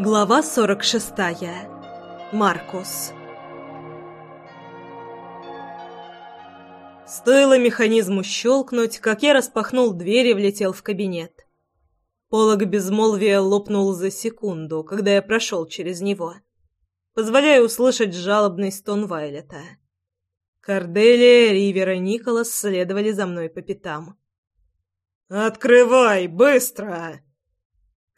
Глава 46. Маркус. Стоило механизму щелкнуть, как я распахнул дверь и влетел в кабинет. Полог безмолвия лопнул за секунду, когда я прошел через него, позволяя услышать жалобный стон Вайлета. Корделия, Ривер и Николас следовали за мной по пятам. «Открывай, быстро!»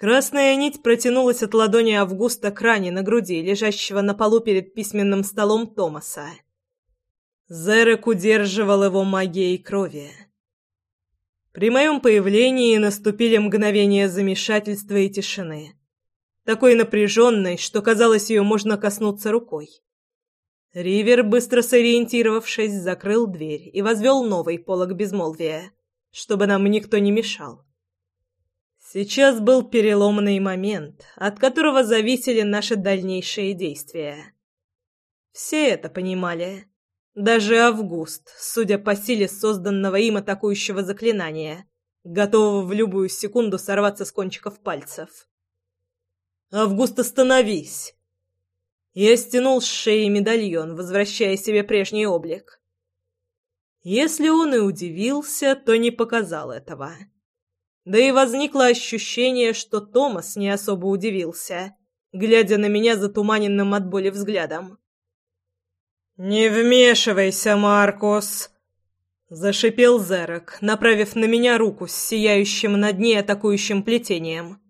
Красная нить протянулась от ладони Августа к ране на груди, лежащего на полу перед письменным столом Томаса. Зерек удерживал его магией крови. При моем появлении наступили мгновения замешательства и тишины. Такой напряженной, что казалось, ее можно коснуться рукой. Ривер, быстро сориентировавшись, закрыл дверь и возвел новый полог безмолвия, чтобы нам никто не мешал. Сейчас был переломный момент, от которого зависели наши дальнейшие действия. Все это понимали. Даже Август, судя по силе созданного им атакующего заклинания, готового в любую секунду сорваться с кончиков пальцев. «Август, остановись!» Я стянул с шеи медальон, возвращая себе прежний облик. Если он и удивился, то не показал этого. Да и возникло ощущение, что Томас не особо удивился, глядя на меня затуманенным от боли взглядом. «Не вмешивайся, Маркус!» Зашипел Зерок, направив на меня руку с сияющим над ней атакующим плетением.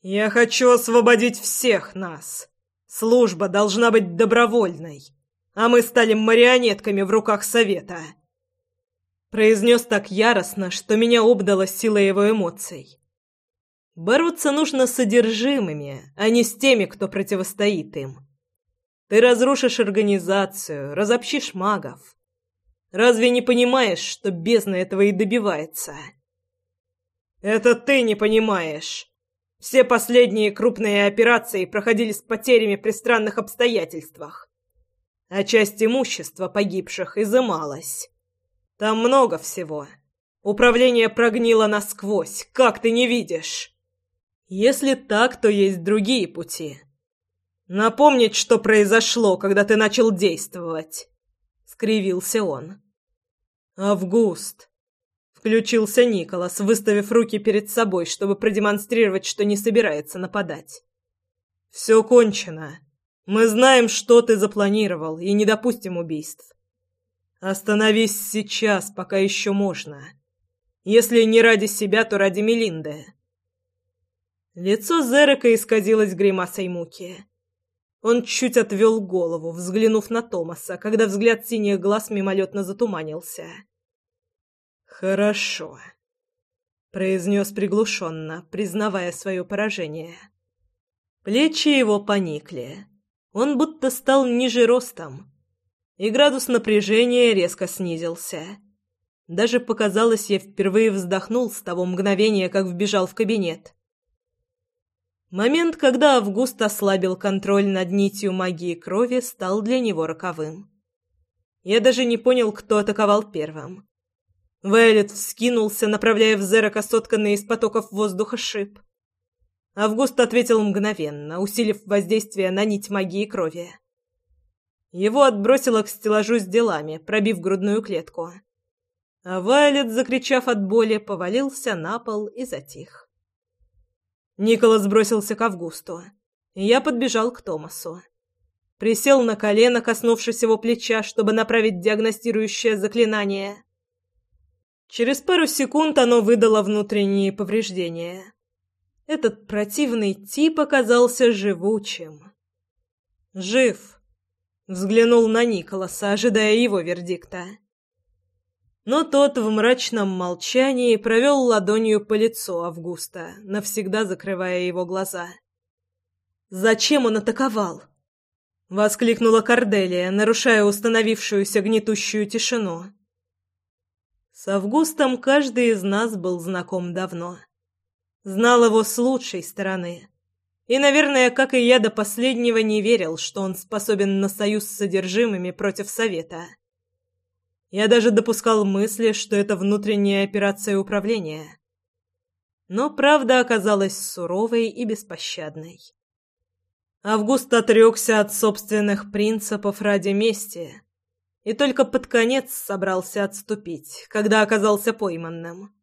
«Я хочу освободить всех нас. Служба должна быть добровольной, а мы стали марионетками в руках Совета». Произнес так яростно, что меня обдало силой его эмоций. Бороться нужно с содержимыми, а не с теми, кто противостоит им. Ты разрушишь организацию, разобщишь магов. Разве не понимаешь, что бездна этого и добивается? Это ты не понимаешь. Все последние крупные операции проходили с потерями при странных обстоятельствах. А часть имущества погибших изымалась. Там много всего. Управление прогнило насквозь, как ты не видишь? Если так, то есть другие пути. Напомнить, что произошло, когда ты начал действовать. Скривился он. Август. Включился Николас, выставив руки перед собой, чтобы продемонстрировать, что не собирается нападать. Все кончено. Мы знаем, что ты запланировал, и не допустим убийств. Остановись сейчас, пока еще можно. Если не ради себя, то ради Мелинды. Лицо Зерека исказилось гримасой муки. Он чуть отвел голову, взглянув на Томаса, когда взгляд синих глаз мимолетно затуманился. «Хорошо», — произнес приглушенно, признавая свое поражение. Плечи его поникли. Он будто стал ниже ростом и градус напряжения резко снизился. Даже показалось, я впервые вздохнул с того мгновения, как вбежал в кабинет. Момент, когда Август ослабил контроль над нитью магии крови, стал для него роковым. Я даже не понял, кто атаковал первым. Вайлет вскинулся, направляя в Зерока сотканный из потоков воздуха шип. Август ответил мгновенно, усилив воздействие на нить магии крови. Его отбросило к стеллажу с делами, пробив грудную клетку. А Вайлет, закричав от боли, повалился на пол и затих. Николас бросился к Августу. Я подбежал к Томасу. Присел на колено, коснувшись его плеча, чтобы направить диагностирующее заклинание. Через пару секунд оно выдало внутренние повреждения. Этот противный тип оказался живучим. Жив Взглянул на Николаса, ожидая его вердикта. Но тот в мрачном молчании провел ладонью по лицу Августа, навсегда закрывая его глаза. «Зачем он атаковал?» — воскликнула Корделия, нарушая установившуюся гнетущую тишину. С Августом каждый из нас был знаком давно. Знал его с лучшей стороны. И, наверное, как и я до последнего не верил, что он способен на союз с содержимыми против Совета. Я даже допускал мысли, что это внутренняя операция управления. Но правда оказалась суровой и беспощадной. Август отрекся от собственных принципов ради мести и только под конец собрался отступить, когда оказался пойманным.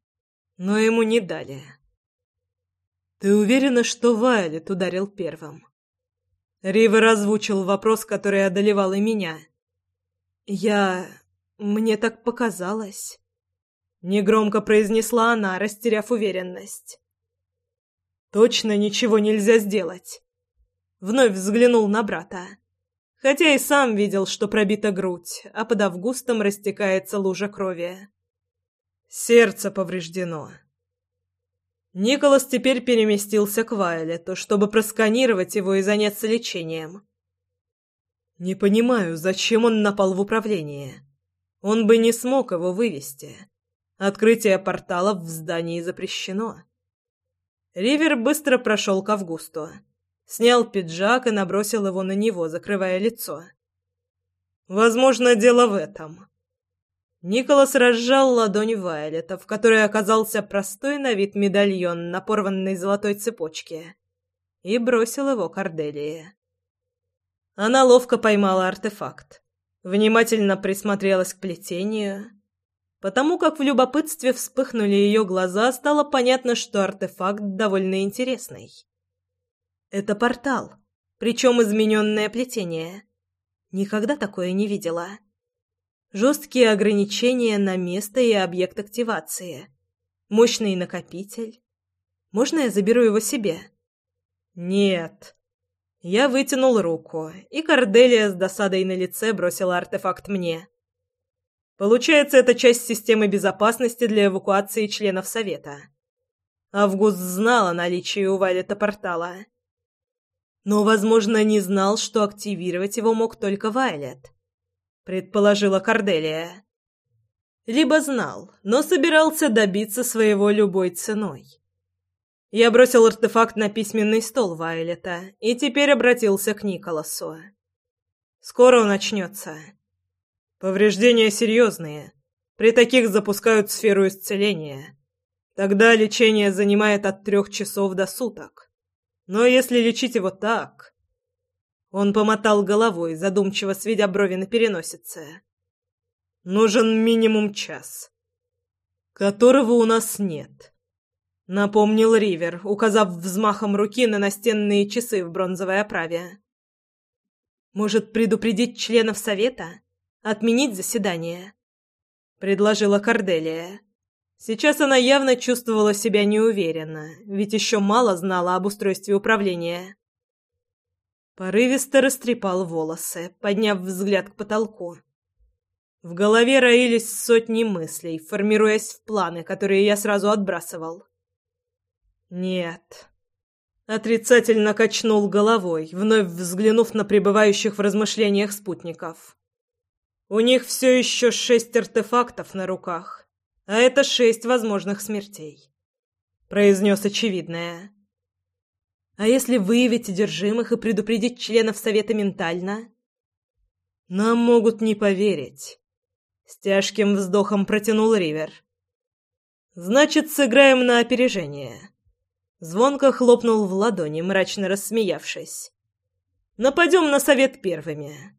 Но ему не дали. «Ты уверена, что Вайлет ударил первым?» Ривер озвучил вопрос, который одолевал и меня. «Я... мне так показалось». Негромко произнесла она, растеряв уверенность. «Точно ничего нельзя сделать?» Вновь взглянул на брата. Хотя и сам видел, что пробита грудь, а под Августом растекается лужа крови. Сердце повреждено. Николас теперь переместился к Вайлету, чтобы просканировать его и заняться лечением. Не понимаю, зачем он напал в управление. Он бы не смог его вывести. Открытие порталов в здании запрещено. Ривер быстро прошел к Августу. Снял пиджак и набросил его на него, закрывая лицо. Возможно, дело в этом. Николас разжал ладонь Вайлета, в которой оказался простой на вид медальон на порванной золотой цепочке, и бросил его Корделии. Она ловко поймала артефакт, внимательно присмотрелась к плетению. Потому как в любопытстве вспыхнули ее глаза, стало понятно, что артефакт довольно интересный. Это портал, причем измененное плетение. Никогда такое не видела. Жесткие ограничения на место и объект активации. Мощный накопитель. Можно я заберу его себе? Нет. Я вытянул руку, и Корделия с досадой на лице бросила артефакт мне. Получается, это часть системы безопасности для эвакуации членов Совета. Август знал о наличии у Вайлета портала. Но, возможно, не знал, что активировать его мог только Вайлет предположила Корделия. Либо знал, но собирался добиться своего любой ценой. Я бросил артефакт на письменный стол Вайлета и теперь обратился к Николасу. Скоро он начнется. Повреждения серьезные. При таких запускают сферу исцеления. Тогда лечение занимает от трех часов до суток. Но если лечить его так, он помотал головой, задумчиво сведя брови на переносице. «Нужен минимум час, которого у нас нет», — напомнил Ривер, указав взмахом руки на настенные часы в бронзовой оправе. «Может, предупредить членов совета? Отменить заседание?» — предложила Корделия. Сейчас она явно чувствовала себя неуверенно, ведь еще мало знала об устройстве управления. Порывисто растрепал волосы, подняв взгляд к потолку. В голове роились сотни мыслей, формируясь в планы, которые я сразу отбрасывал. «Нет». Отрицательно качнул головой, вновь взглянув на пребывающих в размышлениях спутников. «У них все еще шесть артефактов на руках, а это шесть возможных смертей», — произнес очевидное. А если выявить одержимых и предупредить членов Совета ментально? Нам могут не поверить. С тяжким вздохом протянул Ривер. Значит, сыграем на опережение. Звонко хлопнул в ладони, мрачно рассмеявшись. Нападем на Совет первыми.